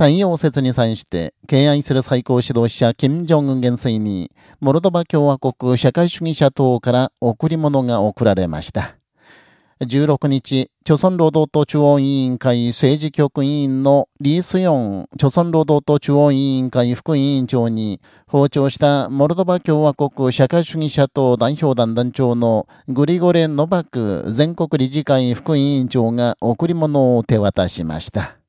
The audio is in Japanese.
太陽節に際して、敬愛する最高指導者、金正恩元帥に、モルドバ共和国社会主義者等から贈り物が贈られました。16日、朝鮮労働党中央委員会政治局委員のリースヨン、朝鮮労働党中央委員会副委員長に、訪朝したモルドバ共和国社会主義者党代表団団長のグリゴレ・ノバク全国理事会副委員長が贈り物を手渡しました。